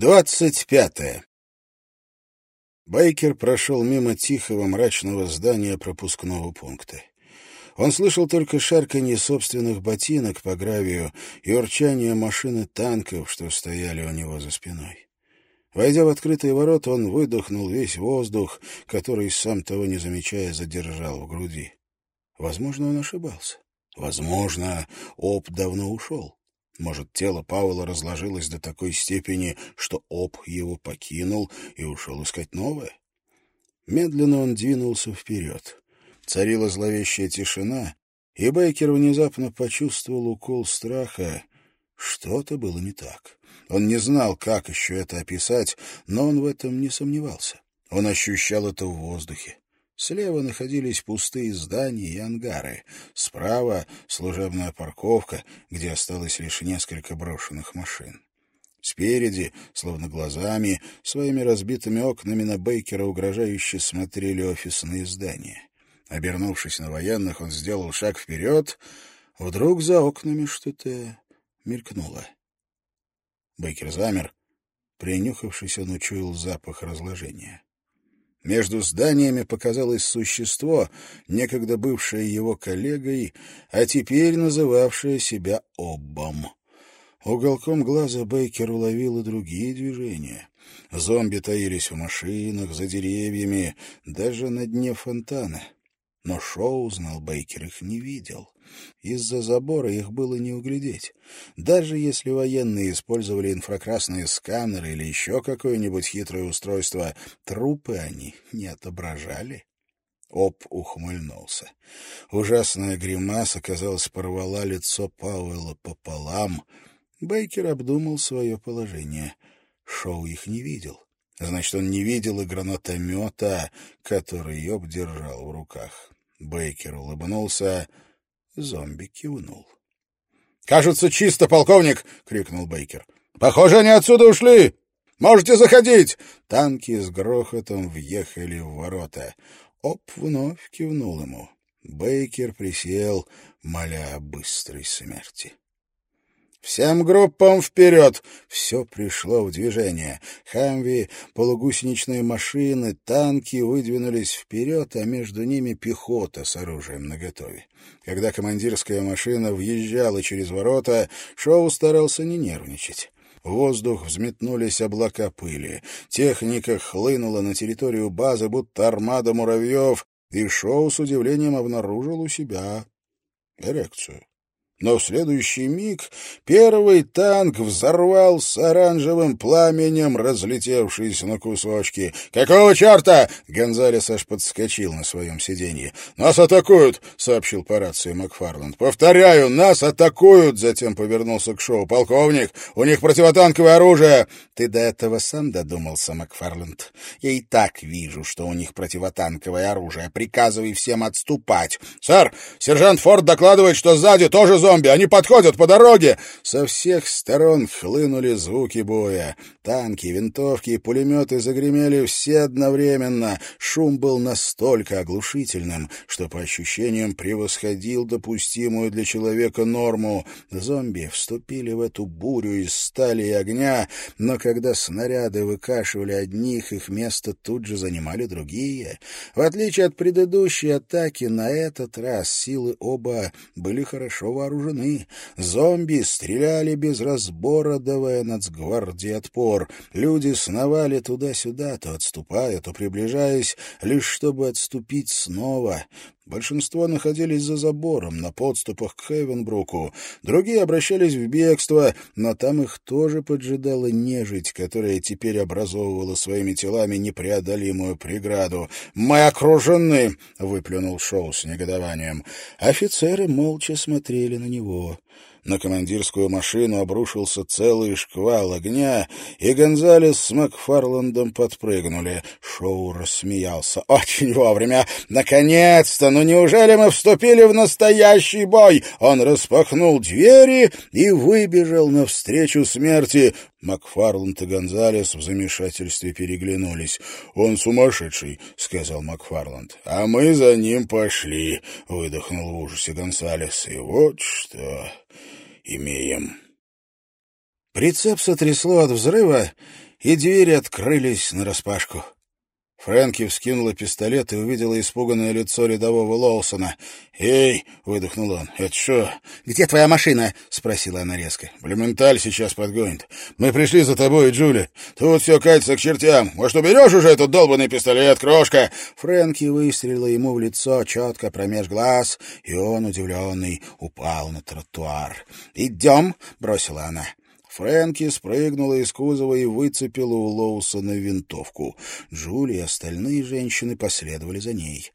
Двадцать пятое. Байкер прошел мимо тихого мрачного здания пропускного пункта. Он слышал только шарканье собственных ботинок по гравию и урчание машины танков, что стояли у него за спиной. Войдя в открытые ворота, он выдохнул весь воздух, который, сам того не замечая, задержал в груди. Возможно, он ошибался. Возможно, Оп давно ушел. Может, тело Пауэлла разложилось до такой степени, что Оп его покинул и ушел искать новое? Медленно он двинулся вперед. Царила зловещая тишина, и Бейкер внезапно почувствовал укол страха. Что-то было не так. Он не знал, как еще это описать, но он в этом не сомневался. Он ощущал это в воздухе. Слева находились пустые здания и ангары. Справа — служебная парковка, где осталось лишь несколько брошенных машин. Спереди, словно глазами, своими разбитыми окнами на Бейкера угрожающе смотрели офисные здания. Обернувшись на военных, он сделал шаг вперед. Вдруг за окнами что-то мелькнуло. Бейкер замер. Принюхавшись, он учуял запах разложения. Между зданиями показалось существо, некогда бывшее его коллегой, а теперь называвшее себя Оббом. Уголком глаза Бейкер уловил и другие движения. Зомби таились в машинах, за деревьями, даже на дне фонтана. Но Шоу, знал Бейкер, их не видел. Из-за забора их было не углядеть. Даже если военные использовали инфракрасные сканеры или еще какое-нибудь хитрое устройство, трупы они не отображали. Оп ухмыльнулся. Ужасная гримаса, казалось, порвала лицо Пауэлла пополам. Бейкер обдумал свое положение. Шоу их не видел. Значит, он не видел и гранатомета, который Йоб держал в руках. Бейкер улыбнулся. Зомби кивнул. «Кажется, чисто, полковник!» — крикнул Бейкер. «Похоже, они отсюда ушли! Можете заходить!» Танки с грохотом въехали в ворота. Оп вновь кивнул ему. Бейкер присел, моля о быстрой смерти. «Всем группам вперед!» Все пришло в движение. Хамви, полугусеничные машины, танки выдвинулись вперед, а между ними пехота с оружием наготове. Когда командирская машина въезжала через ворота, Шоу старался не нервничать. В воздух взметнулись облака пыли. Техника хлынула на территорию базы, будто армада муравьев, и Шоу с удивлением обнаружил у себя эрекцию. Но в следующий миг первый танк взорвался оранжевым пламенем, разлетевшись на кусочки. «Какого черта?» — Гонзалес аж подскочил на своем сиденье. «Нас атакуют!» — сообщил по рации Макфарланд. «Повторяю, нас атакуют!» — затем повернулся к Шоу. «Полковник, у них противотанковое оружие!» «Ты до этого сам додумался, Макфарланд. Я и так вижу, что у них противотанковое оружие. Приказывай всем отступать!» «Сэр, сержант Форд докладывает, что сзади тоже зона зомби! Они подходят по дороге!» Со всех сторон хлынули звуки боя. Танки, винтовки и пулеметы загремели все одновременно. Шум был настолько оглушительным, что по ощущениям превосходил допустимую для человека норму. Зомби вступили в эту бурю из стали и огня, но когда снаряды выкашивали одних, их место тут же занимали другие. В отличие от предыдущей атаки, на этот раз силы оба были хорошо вооружены вооружены. Зомби стреляли без разбора, давая нацгвардии отпор. Люди сновали туда-сюда, то отступая, то приближаясь, лишь чтобы отступить снова. Большинство находились за забором, на подступах к Хейвенбруку. Другие обращались в бегство, но там их тоже поджидала нежить, которая теперь образовывала своими телами непреодолимую преграду. «Мы окружены!» — выплюнул Шоу с негодованием. Офицеры молча смотрели на него. На командирскую машину обрушился целый шквал огня, и Гонзалес с Макфарландом подпрыгнули. Шоу рассмеялся. «Очень вовремя! Наконец-то! Ну неужели мы вступили в настоящий бой?» Он распахнул двери и выбежал навстречу смерти. Макфарланд и Гонзалес в замешательстве переглянулись. «Он сумасшедший», — сказал Макфарланд. «А мы за ним пошли», — выдохнул в ужасе Гонсалес. «И вот что...» имеем. Прицеп сотрясло от взрыва, и двери открылись нараспашку. Фрэнки вскинула пистолет и увидела испуганное лицо рядового Лоусона. «Эй!» — выдохнул он. «Это что?» «Где твоя машина?» — спросила она резко. «Блюменталь сейчас подгонит. Мы пришли за тобой, Джули. Тут все катится к чертям. Может, уберешь уже этот долбанный пистолет, крошка?» Фрэнки выстрелила ему в лицо четко промеж глаз, и он, удивленный, упал на тротуар. «Идем!» — бросила она. Фрэнки спрыгнула из кузова и выцепила у Лоусона винтовку. Джули и остальные женщины последовали за ней.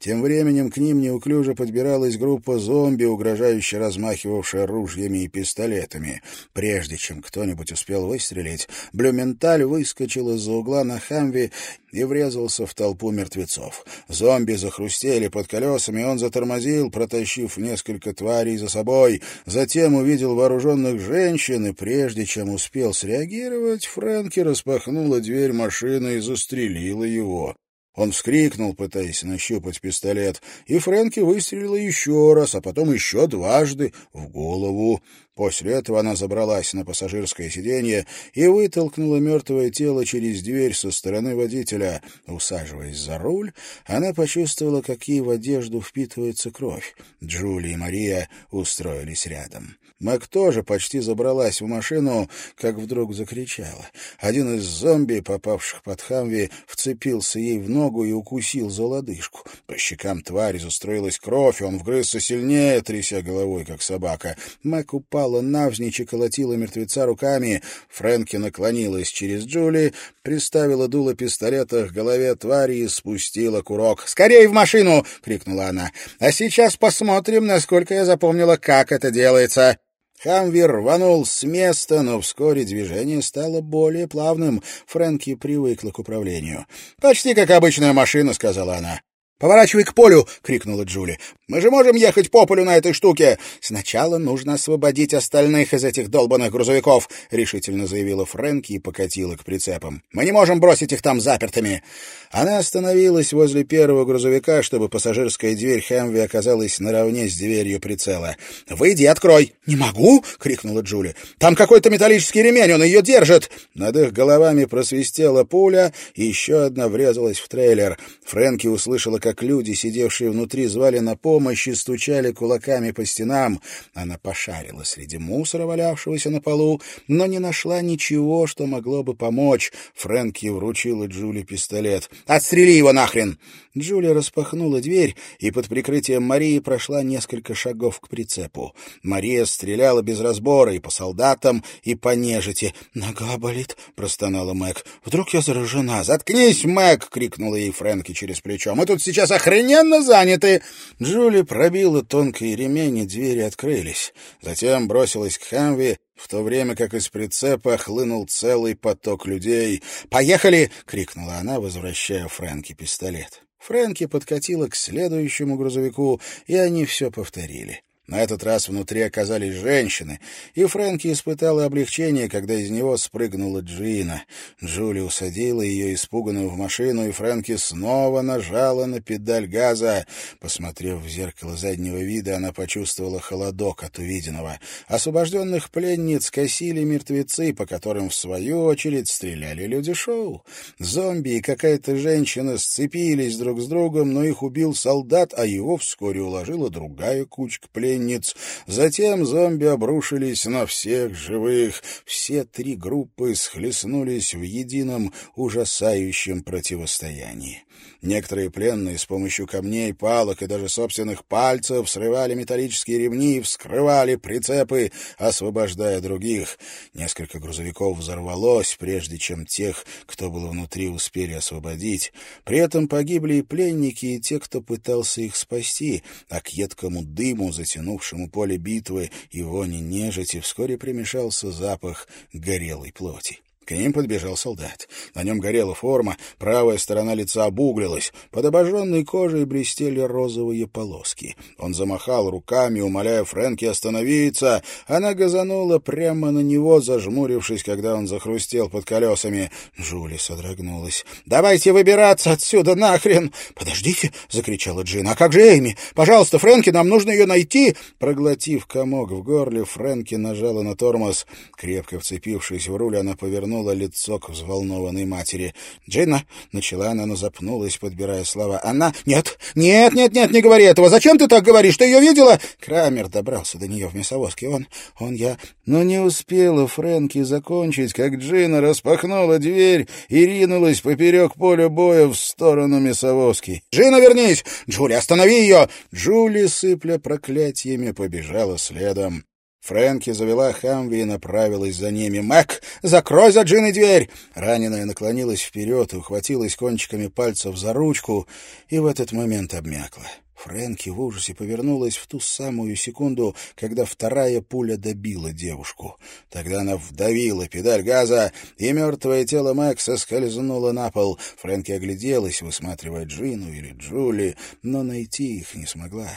Тем временем к ним неуклюже подбиралась группа зомби, угрожающе размахивавшая ружьями и пистолетами. Прежде чем кто-нибудь успел выстрелить, Блюменталь выскочил из-за угла на хамве и врезался в толпу мертвецов. Зомби захрустели под колесами, он затормозил, протащив несколько тварей за собой. Затем увидел вооруженных женщин, и прежде чем успел среагировать, Фрэнки распахнула дверь машины и застрелила его. Он вскрикнул, пытаясь нащупать пистолет, и Фрэнки выстрелила еще раз, а потом еще дважды в голову. После этого она забралась на пассажирское сиденье и вытолкнула мертвое тело через дверь со стороны водителя. Усаживаясь за руль, она почувствовала, как ей в одежду впитывается кровь. Джули и Мария устроились рядом. Мэг тоже почти забралась в машину, как вдруг закричала. Один из зомби, попавших под Хамви, вцепился ей в ногу и укусил за лодыжку. По щекам твари застроилась кровь, он вгрызся сильнее, тряся головой, как собака. Мэг упала навзничь и колотила мертвеца руками. Фрэнки наклонилась через Джули, приставила дуло пистолета к голове твари и спустила курок. «Скорей в машину!» — крикнула она. «А сейчас посмотрим, насколько я запомнила, как это делается». Хамви рванул с места, но вскоре движение стало более плавным. Фрэнки привыкла к управлению. «Почти как обычная машина», — сказала она. «Поворачивай к полю!» — крикнула Джули. «Мы же можем ехать по полю на этой штуке!» «Сначала нужно освободить остальных из этих долбанных грузовиков!» — решительно заявила Фрэнки и покатила к прицепам. «Мы не можем бросить их там запертыми!» Она остановилась возле первого грузовика, чтобы пассажирская дверь Хэмви оказалась наравне с дверью прицела. «Выйди, открой!» «Не могу!» — крикнула Джули. «Там какой-то металлический ремень, он ее держит!» Над их головами просвистела пуля, и еще одна врезалась в трейлер. Фрэнки услышала, как люди, сидевшие внутри, звали на помощь и стучали кулаками по стенам. Она пошарила среди мусора, валявшегося на полу, но не нашла ничего, что могло бы помочь. Фрэнки вручила Джули пистолет. «Отстрели его нахрен!» Джулия распахнула дверь и под прикрытием Марии прошла несколько шагов к прицепу. Мария стреляла без разбора и по солдатам, и по нежити. «Нога болит», — простонала Мэг. «Вдруг я заражена?» «Заткнись, Мэг!» — крикнула ей Фрэнки через плечо. «Мы тут сейчас охрененно заняты!» Джули пробила тонкий ремень, и двери открылись. Затем бросилась к Хамви, в то время как из прицепа хлынул целый поток людей. «Поехали!» — крикнула она, возвращая Фрэнки пистолет. Фрэнки подкатила к следующему грузовику, и они все повторили. На этот раз внутри оказались женщины, и Фрэнки испытала облегчение, когда из него спрыгнула Джина. Джули усадила ее испуганную в машину, и Фрэнки снова нажала на педаль газа. Посмотрев в зеркало заднего вида, она почувствовала холодок от увиденного. Освобожденных пленниц косили мертвецы, по которым, в свою очередь, стреляли люди шоу. Зомби и какая-то женщина сцепились друг с другом, но их убил солдат, а его вскоре уложила другая кучка пленниц пленниц. Затем зомби обрушились на всех живых. Все три группы схлестнулись в едином ужасающем противостоянии. Некоторые пленные с помощью камней, палок и даже собственных пальцев срывали металлические ремни и вскрывали прицепы, освобождая других. Несколько грузовиков взорвалось, прежде чем тех, кто был внутри, успели освободить. При этом погибли и пленники, и те, кто пытался их спасти, а к едкому дыму, затянувшему поле битвы и вони нежити, вскоре примешался запах горелой плоти. К ним подбежал солдат. На нем горела форма, правая сторона лица обуглилась, под обожженной кожей блестели розовые полоски. Он замахал руками, умоляя Фрэнки остановиться. Она газанула прямо на него, зажмурившись, когда он захрустел под колесами. Жули содрогнулась. «Давайте выбираться отсюда нахрен!» «Подождите!» — закричала Джин. «А как же Эйми? Пожалуйста, Фрэнки, нам нужно ее найти!» Проглотив комок в горле, Фрэнки нажала на тормоз. Крепко вцепившись в руль, она повернула повернула лицо к взволнованной матери. «Джина!» — начала она, но запнулась, подбирая слова. «Она...» «Нет! Нет, нет, нет, не говори этого! Зачем ты так говоришь? Ты ее видела?» Крамер добрался до нее в мясовозке. «Он... он я...» Но не успела Фрэнки закончить, как Джина распахнула дверь и ринулась поперек поля боя в сторону мясовозки. «Джина, вернись! Джули, останови ее!» Джули, сыпля проклятиями, побежала следом. Фрэнки завела Хамви и направилась за ними. «Мэг, закрой за Джиной дверь!» Раненая наклонилась вперед и ухватилась кончиками пальцев за ручку, и в этот момент обмякла. Фрэнки в ужасе повернулась в ту самую секунду, когда вторая пуля добила девушку. Тогда она вдавила педаль газа, и мертвое тело Макса скользнуло на пол. Фрэнки огляделась, высматривая Джину или Джули, но найти их не смогла.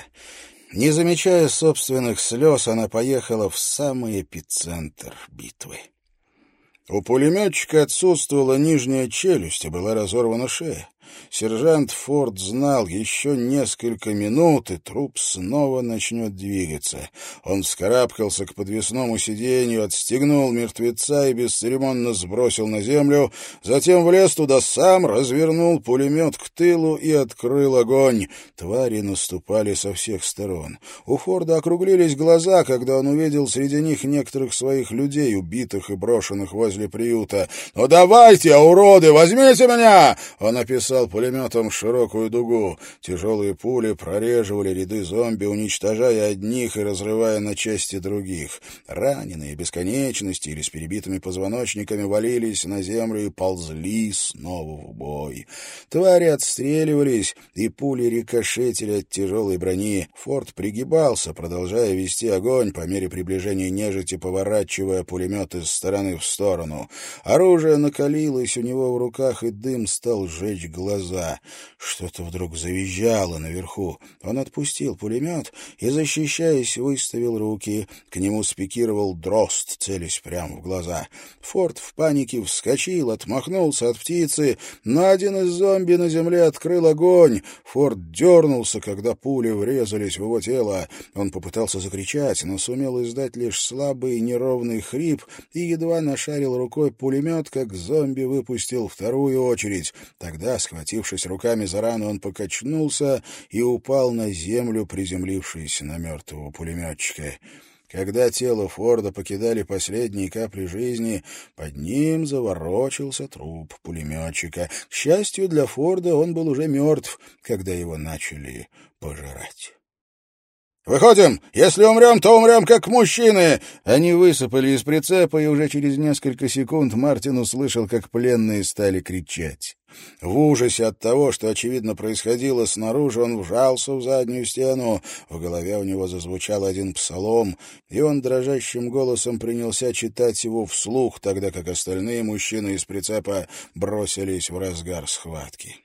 Не замечая собственных слез, она поехала в самый эпицентр битвы. У пулеметчика отсутствовала нижняя челюсть и была разорвана шея. Сержант Форд знал, еще несколько минут, и труп снова начнет двигаться. Он вскарабкался к подвесному сиденью, отстегнул мертвеца и бесцеремонно сбросил на землю, затем влез туда сам, развернул пулемет к тылу и открыл огонь. Твари наступали со всех сторон. У Форда округлились глаза, когда он увидел среди них некоторых своих людей, убитых и брошенных возле приюта. «Ну давайте, уроды, возьмите меня!» Он описал описал пулеметом широкую дугу. Тяжелые пули прореживали ряды зомби, уничтожая одних и разрывая на части других. Раненые, бесконечности или с перебитыми позвоночниками валились на землю и ползли снова в бой. Твари отстреливались, и пули рикошетили от тяжелой брони. Форд пригибался, продолжая вести огонь по мере приближения нежити, поворачивая пулемет из стороны в сторону. Оружие накалилось у него в руках, и дым стал жечь глаза глаза. Что-то вдруг завизжало наверху. Он отпустил пулемет и, защищаясь, выставил руки. К нему спикировал дрозд, целясь прямо в глаза. Форд в панике вскочил, отмахнулся от птицы, но один из зомби на земле открыл огонь. Форд дернулся, когда пули врезались в его тело. Он попытался закричать, но сумел издать лишь слабый неровный хрип и едва нашарил рукой пулемет, как зомби выпустил вторую очередь. Тогда, схватив Схватившись руками за рану, он покачнулся и упал на землю, приземлившись на мертвого пулеметчика. Когда тело Форда покидали последние капли жизни, под ним заворочился труп пулеметчика. К счастью для Форда, он был уже мертв, когда его начали пожирать. «Выходим! Если умрем, то умрем как мужчины!» Они высыпали из прицепа, и уже через несколько секунд Мартин услышал, как пленные стали кричать. В ужасе от того, что, очевидно, происходило снаружи, он вжался в заднюю стену. В голове у него зазвучал один псалом, и он дрожащим голосом принялся читать его вслух, тогда как остальные мужчины из прицепа бросились в разгар схватки.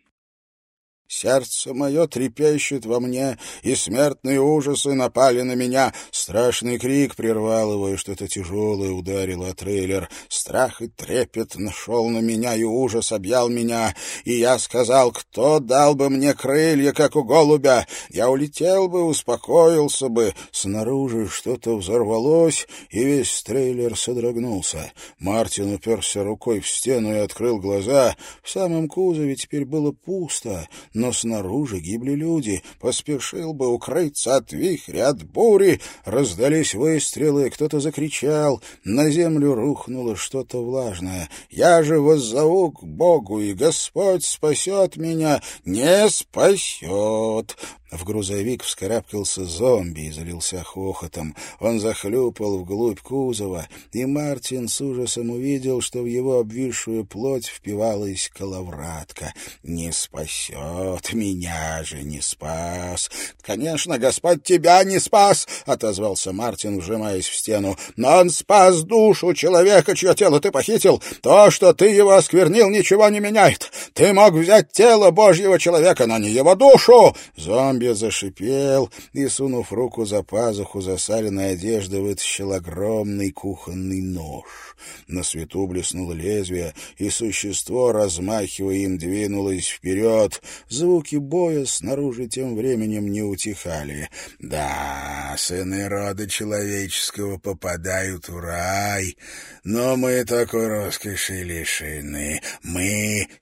Сердце мое трепещет во мне, и смертные ужасы напали на меня. Страшный крик прервал его, и что-то тяжелое ударило трейлер. Страх и трепет нашел на меня, и ужас объял меня. И я сказал, кто дал бы мне крылья, как у голубя? Я улетел бы, успокоился бы. Снаружи что-то взорвалось, и весь трейлер содрогнулся. Мартин уперся рукой в стену и открыл глаза. В самом кузове теперь было пусто, но снаружи гибли люди. Поспешил бы укрыться от вихря, от бури. Раздались выстрелы, кто-то закричал. На землю рухнуло что-то влажное. «Я же воззову к Богу, и Господь спасет меня!» «Не спасет!» В грузовик вскарабкался зомби и залился хохотом. Он захлюпал вглубь кузова, и Мартин с ужасом увидел, что в его обвисшую плоть впивалась коловратка. «Не спасет, меня же не спас!» «Конечно, Господь тебя не спас!» — отозвался Мартин, вжимаясь в стену. «Но он спас душу человека, чье тело ты похитил. То, что ты его осквернил, ничего не меняет. Ты мог взять тело Божьего человека, но не его душу!» Зомби Зомби зашипел и, сунув руку за пазуху засаленной одежды, вытащил огромный кухонный нож. На свету блеснуло лезвие, и существо, размахивая им, двинулось вперед. Звуки боя снаружи тем временем не утихали. Да, сыны рода человеческого попадают в рай, но мы такой роскоши лишены. Мы —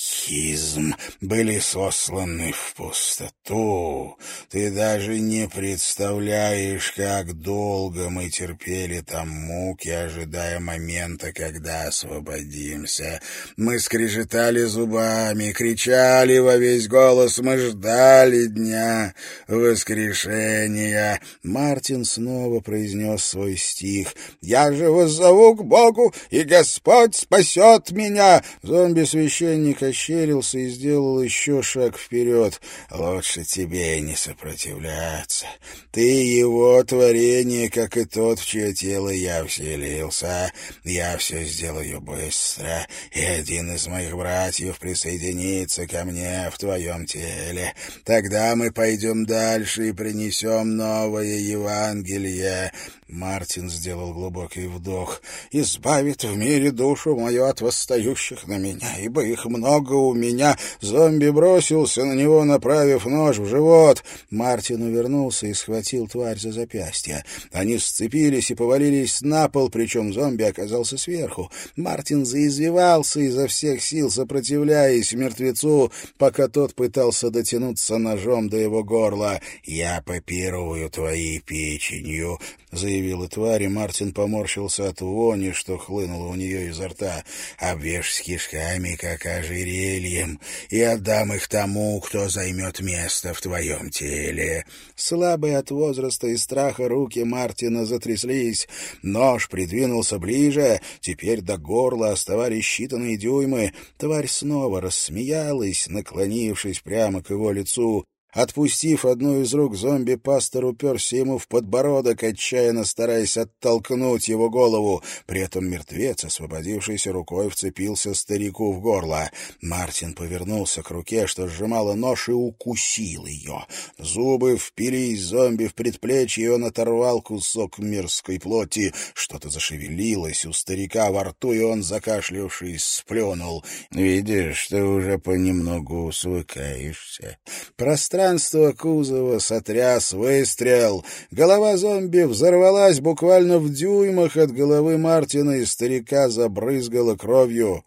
сикизм, были сосланы в пустоту. Ты даже не представляешь, как долго мы терпели там муки, ожидая момента, когда освободимся. Мы скрежетали зубами, кричали во весь голос, мы ждали дня воскрешения. Мартин снова произнес свой стих. «Я же воззову к Богу, и Господь спасет меня!» Зомби-священник ощерился и сделал еще шаг вперед. «Лучше тебе не сопротивляться. Ты его творение, как и тот, в чье тело я вселился. Я все сделаю быстро, и один из моих братьев присоединится ко мне в твоем теле. Тогда мы пойдем дальше и принесем новое Евангелие. Мартин сделал глубокий вдох. «Избавит в мире душу мою от восстающих на меня, ибо их много у меня». Зомби бросился на него, направив нож в живот. Мартин увернулся и схватил тварь за запястье. Они сцепились и повалились на пол, причем зомби оказался сверху. Мартин заизвивался изо всех сил, сопротивляясь мертвецу, пока тот пытался дотянуться ножом до его горла. «Я попирую твоей печенью», — заявила тварь, и Мартин поморщился от вони, что хлынуло у нее изо рта. «Обвешь с кишками, как ожерельем, и отдам их тому, кто займет место в твоем теле». Слабые от возраста и страха руки Мартина затряслись. Нож придвинулся ближе, теперь до горла оставались считанные дюймы. Тварь снова рассмеялась, наклонившись прямо к его лицу. Отпустив одну из рук, зомби пастор уперся ему в подбородок, отчаянно стараясь оттолкнуть его голову. При этом мертвец, освободившийся рукой, вцепился старику в горло. Мартин повернулся к руке, что сжимала нож, и укусил ее. Зубы впились зомби в предплечье, и он оторвал кусок мерзкой плоти. Что-то зашевелилось у старика во рту, и он, закашлявшись, сплюнул. «Видишь, ты уже понемногу свыкаешься». Пространство Пространство кузова сотряс выстрел. Голова зомби взорвалась буквально в дюймах от головы Мартина, и старика забрызгала кровью.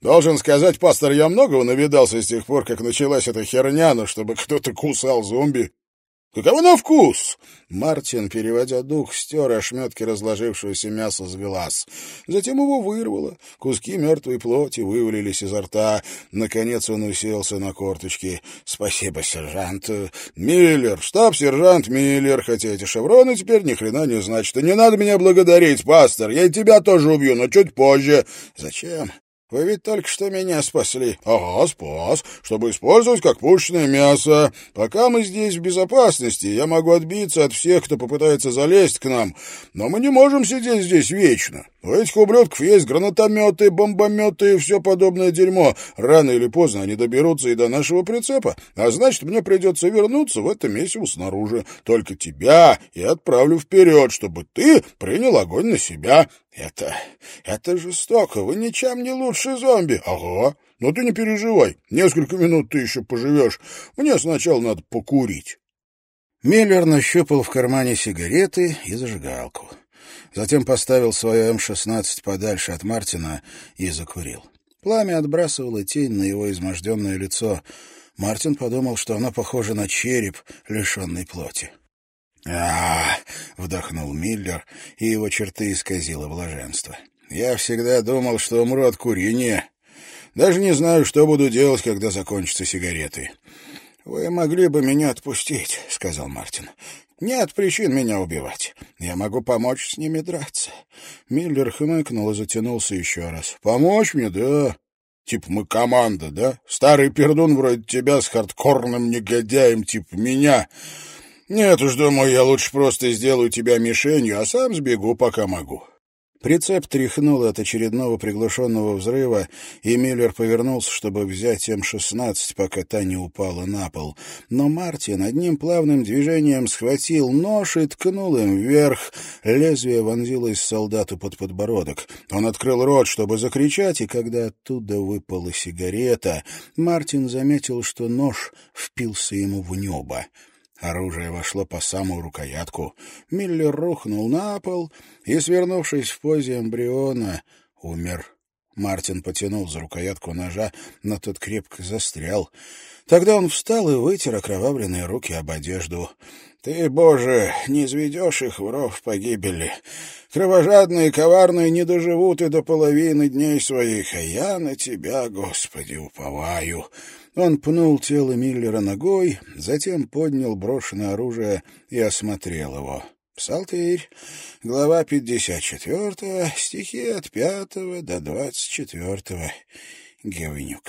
«Должен сказать, пастор, я многого навидался с тех пор, как началась эта херня, но чтобы кто-то кусал зомби. Каково на вкус?» Мартин, переводя дух, стер ошметки разложившегося мяса с глаз. Затем его вырвало. Куски мертвой плоти вывалились изо рта. Наконец он уселся на корточки. «Спасибо, сержант. Миллер, штаб-сержант Миллер, хотя эти шевроны теперь ни хрена не значат. И не надо меня благодарить, пастор. Я тебя тоже убью, но чуть позже». «Зачем?» Вы ведь только что меня спасли. Ага, спас, чтобы использовать как пушечное мясо. Пока мы здесь в безопасности, я могу отбиться от всех, кто попытается залезть к нам. Но мы не можем сидеть здесь вечно. У этих ублюдков есть гранатометы, бомбометы и все подобное дерьмо. Рано или поздно они доберутся и до нашего прицепа. А значит, мне придется вернуться в это месиво снаружи. Только тебя я отправлю вперед, чтобы ты принял огонь на себя. Это... это жестоко. Вы ничем не лучше зомби. Ага. Но ты не переживай. Несколько минут ты еще поживешь. Мне сначала надо покурить. Миллер нащупал в кармане сигареты и зажигалку. Затем поставил свое М-16 подальше от Мартина и закурил. Пламя отбрасывало тень на его изможденное лицо. Мартин подумал, что оно похоже на череп, лишенный плоти. А вдохнул Миллер, и его черты исказило блаженство. «Я всегда думал, что умру от курения. Даже не знаю, что буду делать, когда закончатся сигареты». «Вы могли бы меня отпустить», — сказал Мартин. Нет причин меня убивать. Я могу помочь с ними драться. Миллер хмыкнул и затянулся еще раз. Помочь мне, да? Типа мы команда, да? Старый пердун вроде тебя с хардкорным негодяем, типа меня. Нет уж, думаю, я лучше просто сделаю тебя мишенью, а сам сбегу, пока могу. Прицеп тряхнул от очередного приглушенного взрыва, и Миллер повернулся, чтобы взять М-16, пока та не упала на пол. Но Мартин одним плавным движением схватил нож и ткнул им вверх. Лезвие вонзилось солдату под подбородок. Он открыл рот, чтобы закричать, и когда оттуда выпала сигарета, Мартин заметил, что нож впился ему в небо. Оружие вошло по самую рукоятку. Миллер рухнул на пол и, свернувшись в позе эмбриона, умер. Мартин потянул за рукоятку ножа, но тот крепко застрял. Тогда он встал и вытер окровавленные руки об одежду. «Ты, Боже, не изведешь их в ров погибели. Кровожадные и коварные не доживут и до половины дней своих, а я на Тебя, Господи, уповаю». Он пнул тело Миллера ногой, затем поднял брошенное оружие и осмотрел его. Псалтырь, глава 54, стихи от 5 до 24. Гевнюк.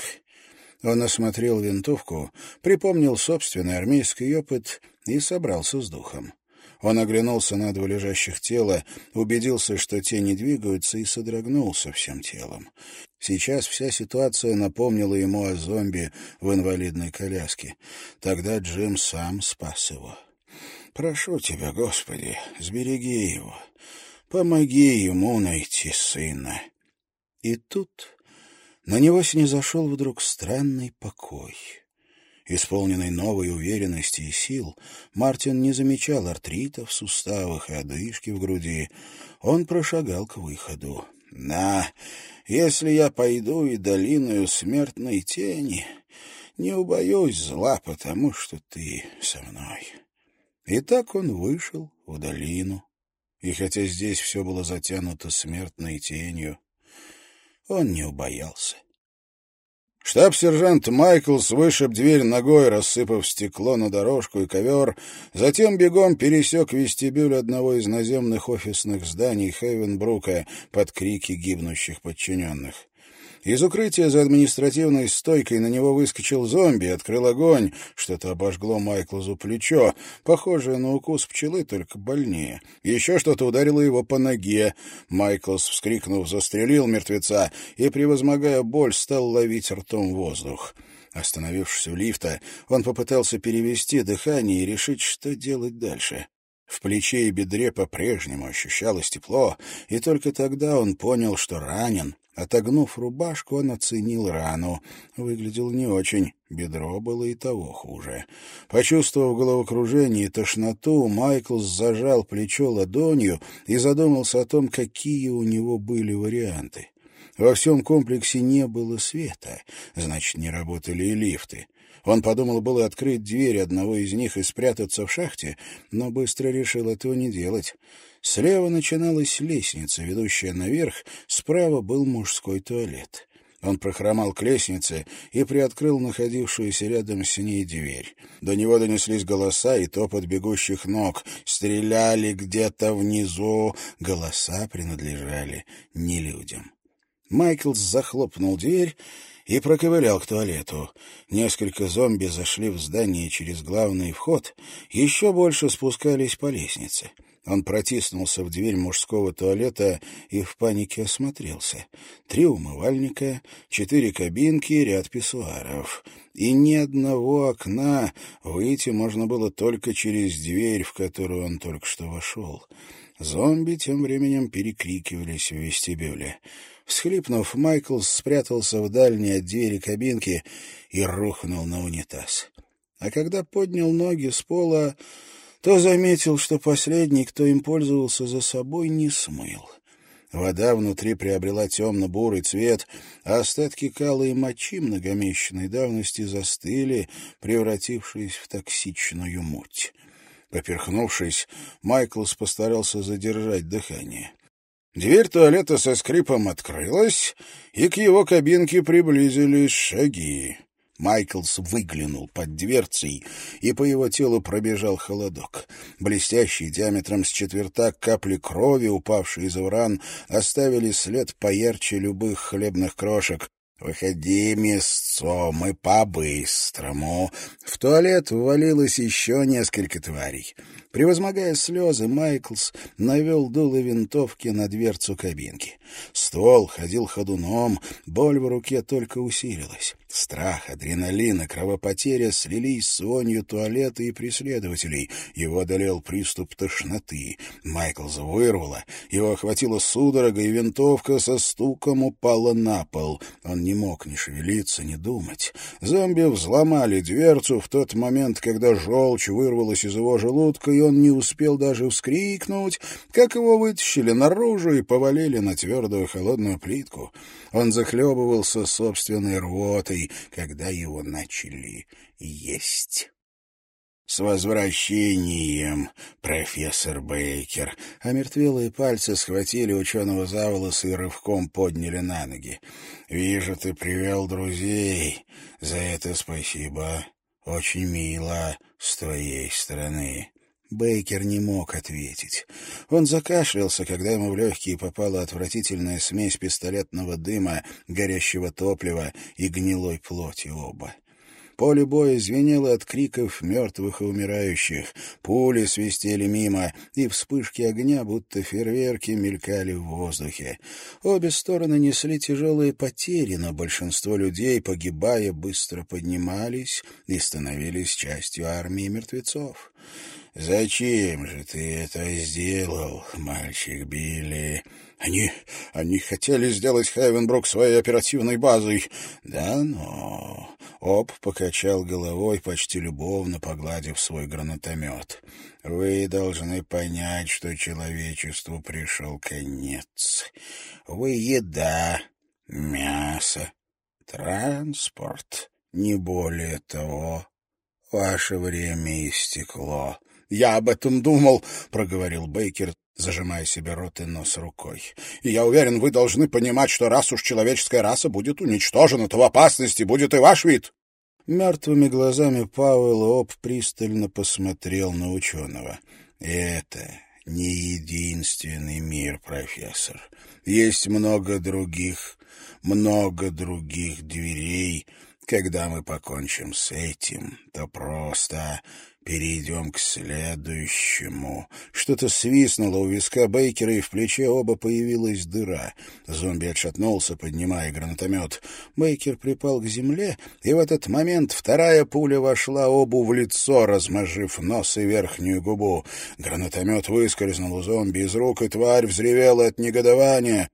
Он осмотрел винтовку, припомнил собственный армейский опыт и собрался с духом. Он оглянулся на два лежащих тела, убедился, что те не двигаются, и содрогнулся всем телом. Сейчас вся ситуация напомнила ему о зомби в инвалидной коляске. Тогда Джим сам спас его. «Прошу тебя, Господи, сбереги его. Помоги ему найти сына». И тут на него снизошел вдруг странный покой. Исполненный новой уверенности и сил, Мартин не замечал артрита в суставах и одышки в груди. Он прошагал к выходу. «На, если я пойду и долиною смертной тени, не убоюсь зла, потому что ты со мной». И так он вышел в долину. И хотя здесь все было затянуто смертной тенью, он не убоялся. Штаб-сержант Майклс вышиб дверь ногой, рассыпав стекло на дорожку и ковер, затем бегом пересек вестибюль одного из наземных офисных зданий Хейвенбрука под крики гибнущих подчиненных. Из укрытия за административной стойкой на него выскочил зомби открыл огонь. Что-то обожгло Майклзу плечо, похожее на укус пчелы, только больнее. Еще что-то ударило его по ноге. Майклс, вскрикнув, застрелил мертвеца и, превозмогая боль, стал ловить ртом воздух. Остановившись у лифта, он попытался перевести дыхание и решить, что делать дальше. В плече и бедре по-прежнему ощущалось тепло, и только тогда он понял, что ранен, Отогнув рубашку, он оценил рану. Выглядел не очень, бедро было и того хуже. Почувствовав головокружение и тошноту, Майклс зажал плечо ладонью и задумался о том, какие у него были варианты. Во всем комплексе не было света, значит, не работали и лифты. Он подумал было открыть дверь одного из них и спрятаться в шахте, но быстро решил этого не делать. Слева начиналась лестница, ведущая наверх, справа был мужской туалет. Он прохромал к лестнице и приоткрыл находившуюся рядом с ней дверь. До него донеслись голоса и топот бегущих ног. Стреляли где-то внизу. Голоса принадлежали не людям. Майклс захлопнул дверь и проковылял к туалету. Несколько зомби зашли в здание через главный вход, еще больше спускались по лестнице. Он протиснулся в дверь мужского туалета и в панике осмотрелся. Три умывальника, четыре кабинки, ряд писсуаров. И ни одного окна выйти можно было только через дверь, в которую он только что вошел. Зомби тем временем перекрикивались в вестибюле. Всхлипнув, Майкл спрятался в дальней от двери кабинки и рухнул на унитаз. А когда поднял ноги с пола, то заметил, что последний, кто им пользовался за собой, не смыл. Вода внутри приобрела темно-бурый цвет, а остатки кала и мочи многомесячной давности застыли, превратившись в токсичную муть. Поперхнувшись, Майклс постарался задержать дыхание. Дверь туалета со скрипом открылась, и к его кабинке приблизились шаги. Майклс выглянул под дверцей, и по его телу пробежал холодок. Блестящие диаметром с четвертак капли крови, упавшие из уран, оставили след поярче любых хлебных крошек. «Выходи, образцом и по-быстрому. В туалет ввалилось еще несколько тварей. Превозмогая слезы, Майклс навел дуло винтовки на дверцу кабинки. Ствол ходил ходуном, боль в руке только усилилась. Страх, адреналин и кровопотеря слились с вонью туалета и преследователей. Его одолел приступ тошноты. Майклс вырвало, его охватила судорога, и винтовка со стуком упала на пол. Он не мог ни шевелиться, ни думать. Зомби взломали дверцу в тот момент, когда желчь вырвалась из его желудка, и он не успел даже вскрикнуть, как его вытащили наружу и повалили на твердую холодную плитку. Он захлебывался собственной рвотой, когда его начали есть. «С возвращением, профессор Бейкер!» Омертвелые пальцы схватили ученого за волосы и рывком подняли на ноги. «Вижу, ты привел друзей. За это спасибо. Очень мило с твоей стороны». Бейкер не мог ответить. Он закашлялся, когда ему в легкие попала отвратительная смесь пистолетного дыма, горящего топлива и гнилой плоти оба. Поле боя звенело от криков мертвых и умирающих, пули свистели мимо, и вспышки огня, будто фейерверки, мелькали в воздухе. Обе стороны несли тяжелые потери, но большинство людей, погибая, быстро поднимались и становились частью армии мертвецов. «Зачем же ты это сделал, мальчик Билли?» «Они... они хотели сделать Хевенбрук своей оперативной базой». «Да ну...» Об покачал головой, почти любовно погладив свой гранатомет. «Вы должны понять, что человечеству пришел конец. Вы еда, мясо, транспорт, не более того. Ваше время истекло». «Я об этом думал», — проговорил Бейкер, зажимая себе рот и нос рукой. «И я уверен, вы должны понимать, что раз уж человеческая раса будет уничтожена, то в опасности будет и ваш вид». Мертвыми глазами Пауэлл Об пристально посмотрел на ученого. «Это не единственный мир, профессор. Есть много других, много других дверей. Когда мы покончим с этим, то просто Перейдем к следующему. Что-то свистнуло у виска Бейкера, и в плече оба появилась дыра. Зомби отшатнулся, поднимая гранатомет. Бейкер припал к земле, и в этот момент вторая пуля вошла обу в лицо, размажив нос и верхнюю губу. Гранатомет выскользнул у зомби из рук, и тварь взревела от негодования.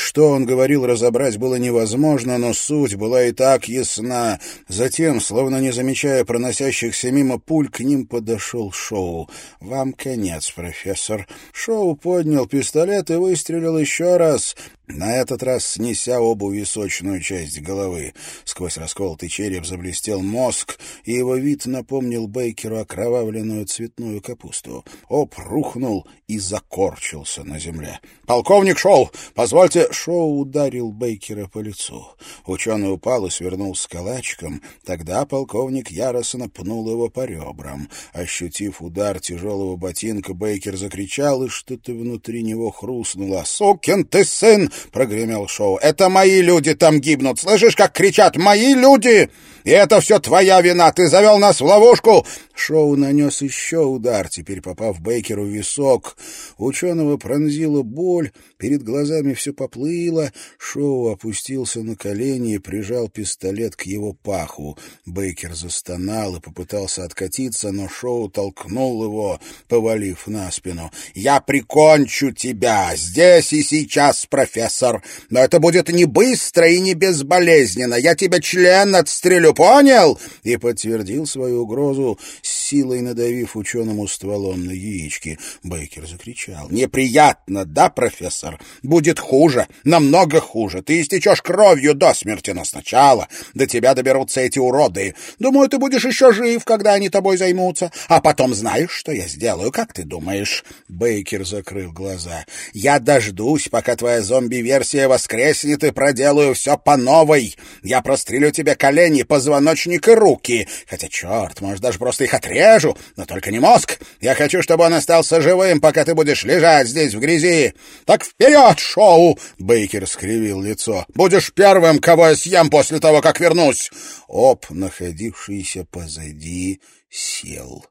Что он говорил, разобрать было невозможно, но суть была и так ясна. Затем, словно не замечая проносящихся мимо пуль, к ним подошел Шоу. «Вам конец, профессор». Шоу поднял пистолет и выстрелил еще раз на этот раз снеся обу височную часть головы. Сквозь расколотый череп заблестел мозг, и его вид напомнил Бейкеру окровавленную цветную капусту. Об рухнул и закорчился на земле. «Полковник Шоу, позвольте...» Шоу ударил Бейкера по лицу. Ученый упал и свернулся калачиком. Тогда полковник яростно пнул его по ребрам. Ощутив удар тяжелого ботинка, Бейкер закричал, и что-то внутри него хрустнуло. «Сукин ты сын!» — прогремел Шоу. «Это мои люди там гибнут! Слышишь, как кричат? Мои люди! И это все твоя вина! Ты завел нас в ловушку!» Шоу нанес еще удар, теперь попав Бейкеру в висок. Ученого пронзила боль, перед глазами все поплыло. Шоу опустился на колени и прижал пистолет к его паху. Бейкер застонал и попытался откатиться, но Шоу толкнул его, повалив на спину. «Я прикончу тебя здесь и сейчас, профессор! Но это будет не быстро и не безболезненно! Я тебя член отстрелю, понял?» И подтвердил свою угрозу силой надавив ученому стволом на яички. Бейкер закричал. «Неприятно, да, профессор? Будет хуже, намного хуже. Ты истечешь кровью до смерти, но сначала до тебя доберутся эти уроды. Думаю, ты будешь еще жив, когда они тобой займутся. А потом знаешь, что я сделаю, как ты думаешь?» Бейкер закрыл глаза. «Я дождусь, пока твоя зомби-версия воскреснет и проделаю все по новой. я прострелю тебе колени, позвоночник и руки. Хотя, черт, может, даже просто их отрежу, но только не мозг. Я хочу, чтобы он остался живым, пока ты будешь лежать здесь в грязи. Так вперед, Шоу!» Бейкер скривил лицо. «Будешь первым, кого я съем после того, как вернусь!» Об, находившийся позади, сел.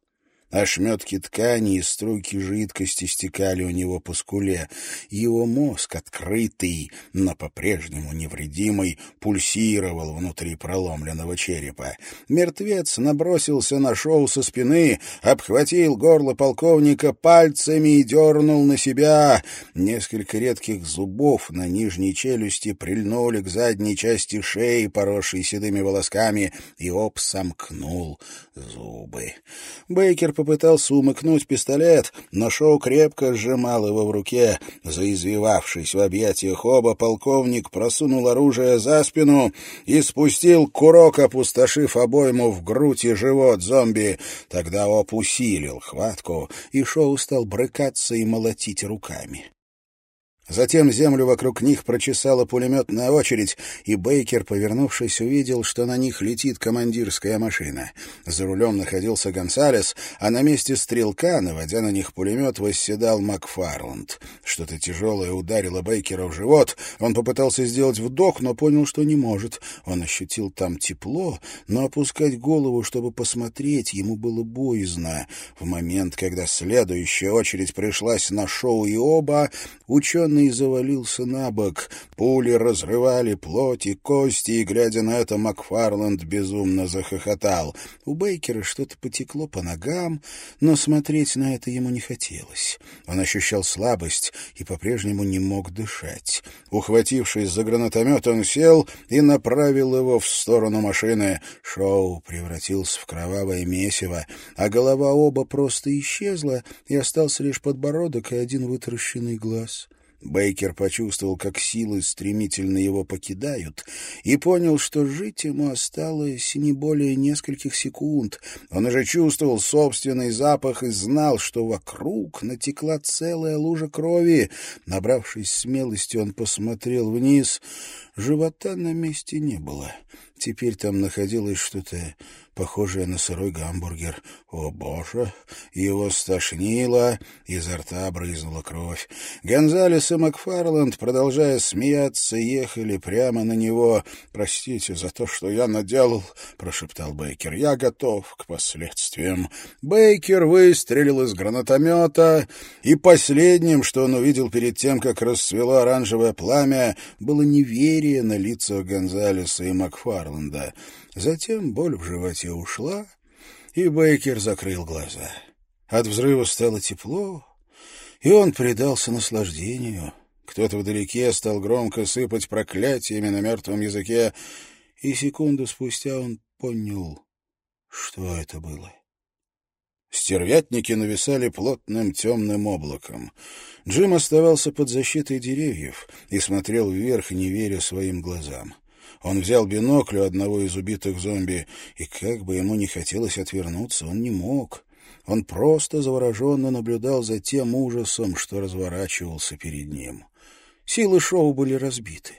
Ошметки ткани и струйки жидкости стекали у него по скуле. Его мозг, открытый, но по-прежнему невредимый, пульсировал внутри проломленного черепа. Мертвец набросился на шоу со спины, обхватил горло полковника пальцами и дернул на себя. Несколько редких зубов на нижней челюсти прильнули к задней части шеи, поросшей седыми волосками, и Об сомкнул зубы. Бейкер попытался умыкнуть пистолет, но Шоу крепко сжимал его в руке. Заизвивавшись в объятиях оба, полковник просунул оружие за спину и спустил курок, опустошив обойму в грудь и живот зомби. Тогда Оп усилил хватку, и Шоу стал брыкаться и молотить руками. Затем землю вокруг них прочесала пулеметная очередь, и Бейкер, повернувшись, увидел, что на них летит командирская машина. За рулем находился Гонсалес, а на месте стрелка, наводя на них пулемет, восседал Макфарланд. Что-то тяжелое ударило Бейкера в живот. Он попытался сделать вдох, но понял, что не может. Он ощутил там тепло, но опускать голову, чтобы посмотреть, ему было боязно. В момент, когда следующая очередь пришлась на шоу и оба, ученые Пьяный завалился на бок. Пули разрывали плоть и кости, и, глядя на это, Макфарланд безумно захохотал. У Бейкера что-то потекло по ногам, но смотреть на это ему не хотелось. Он ощущал слабость и по-прежнему не мог дышать. Ухватившись за гранатомет, он сел и направил его в сторону машины. Шоу превратился в кровавое месиво, а голова оба просто исчезла, и остался лишь подбородок и один вытаращенный глаз. Бейкер почувствовал, как силы стремительно его покидают, и понял, что жить ему осталось не более нескольких секунд. Он уже чувствовал собственный запах и знал, что вокруг натекла целая лужа крови. Набравшись смелости, он посмотрел вниз. Живота на месте не было. Теперь там находилось что-то похожее на сырой гамбургер. О, боже! Его стошнило, изо рта брызнула кровь. Гонзалес и Макфарланд, продолжая смеяться, ехали прямо на него. «Простите за то, что я наделал», — прошептал Бейкер. «Я готов к последствиям». Бейкер выстрелил из гранатомета, и последним, что он увидел перед тем, как расцвело оранжевое пламя, было неверие на лицах Гонзалеса и Макфарланда. Затем боль в животе ушла, и Бейкер закрыл глаза. От взрыва стало тепло, и он предался наслаждению. Кто-то вдалеке стал громко сыпать проклятиями на мертвом языке, и секунду спустя он понял, что это было. Стервятники нависали плотным темным облаком. Джим оставался под защитой деревьев и смотрел вверх, не веря своим глазам. Он взял бинокль у одного из убитых зомби, и как бы ему не хотелось отвернуться, он не мог. Он просто завороженно наблюдал за тем ужасом, что разворачивался перед ним. Силы шоу были разбиты.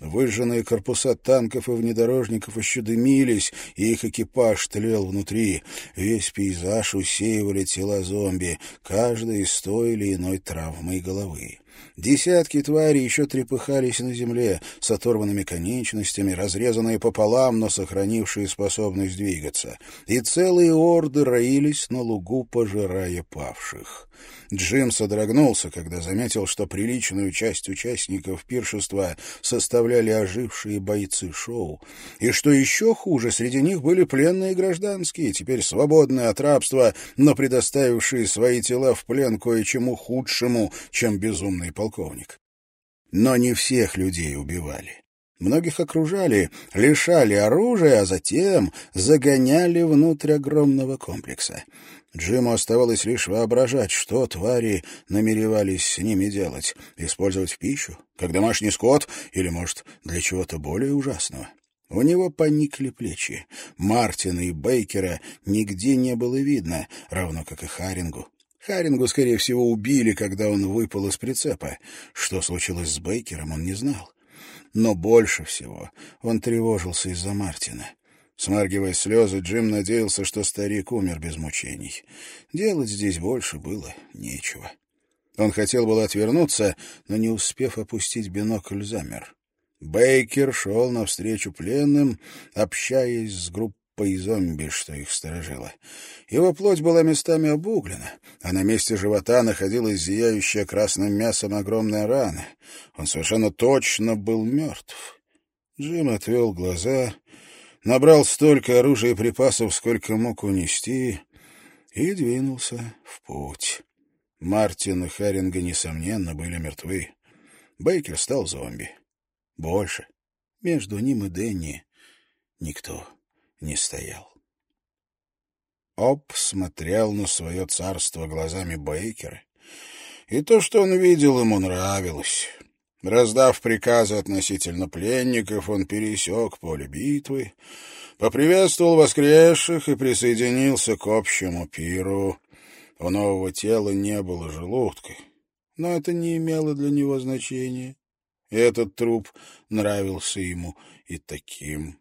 Выжженные корпуса танков и внедорожников еще дымились, и их экипаж тлел внутри. Весь пейзаж усеивали тела зомби, каждый с той или иной травмой головы. Десятки тварей еще трепыхались на земле, с оторванными конечностями, разрезанные пополам, но сохранившие способность двигаться. И целые орды роились на лугу, пожирая павших. Джим содрогнулся, когда заметил, что приличную часть участников пиршества составляли ожившие бойцы шоу, и что еще хуже, среди них были пленные гражданские, теперь свободные от рабства, но предоставившие свои тела в плен кое-чему худшему, чем безумный полковник. Но не всех людей убивали. Многих окружали, лишали оружия, а затем загоняли внутрь огромного комплекса. Джиму оставалось лишь воображать, что твари намеревались с ними делать. Использовать в пищу, как домашний скот, или, может, для чего-то более ужасного. У него поникли плечи. Мартина и Бейкера нигде не было видно, равно как и Харингу. Харингу, скорее всего, убили, когда он выпал из прицепа. Что случилось с Бейкером, он не знал. Но больше всего он тревожился из-за Мартина. Смаргивая слезы, Джим надеялся, что старик умер без мучений. Делать здесь больше было нечего. Он хотел было отвернуться, но, не успев опустить бинокль, замер. Бейкер шел навстречу пленным, общаясь с группой зомби, что их сторожило. Его плоть была местами обуглена, а на месте живота находилась зияющая красным мясом огромная рана. Он совершенно точно был мертв. Джим отвел глаза набрал столько оружия и припасов, сколько мог унести, и двинулся в путь. Мартин и Харинга, несомненно, были мертвы. Бейкер стал зомби. Больше. Между ним и Дэнни никто не стоял. Оп смотрел на свое царство глазами Бейкера, и то, что он видел, ему нравилось. Раздав приказы относительно пленников, он пересек поле битвы, поприветствовал воскресших и присоединился к общему пиру. У нового тела не было желудка, но это не имело для него значения. Этот труп нравился ему и таким.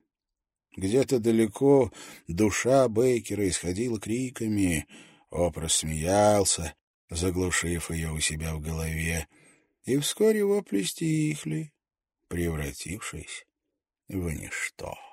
Где-то далеко душа Бейкера исходила криками. Опрос смеялся, заглушив ее у себя в голове и вскоре вопли стихли, превратившись в ничто.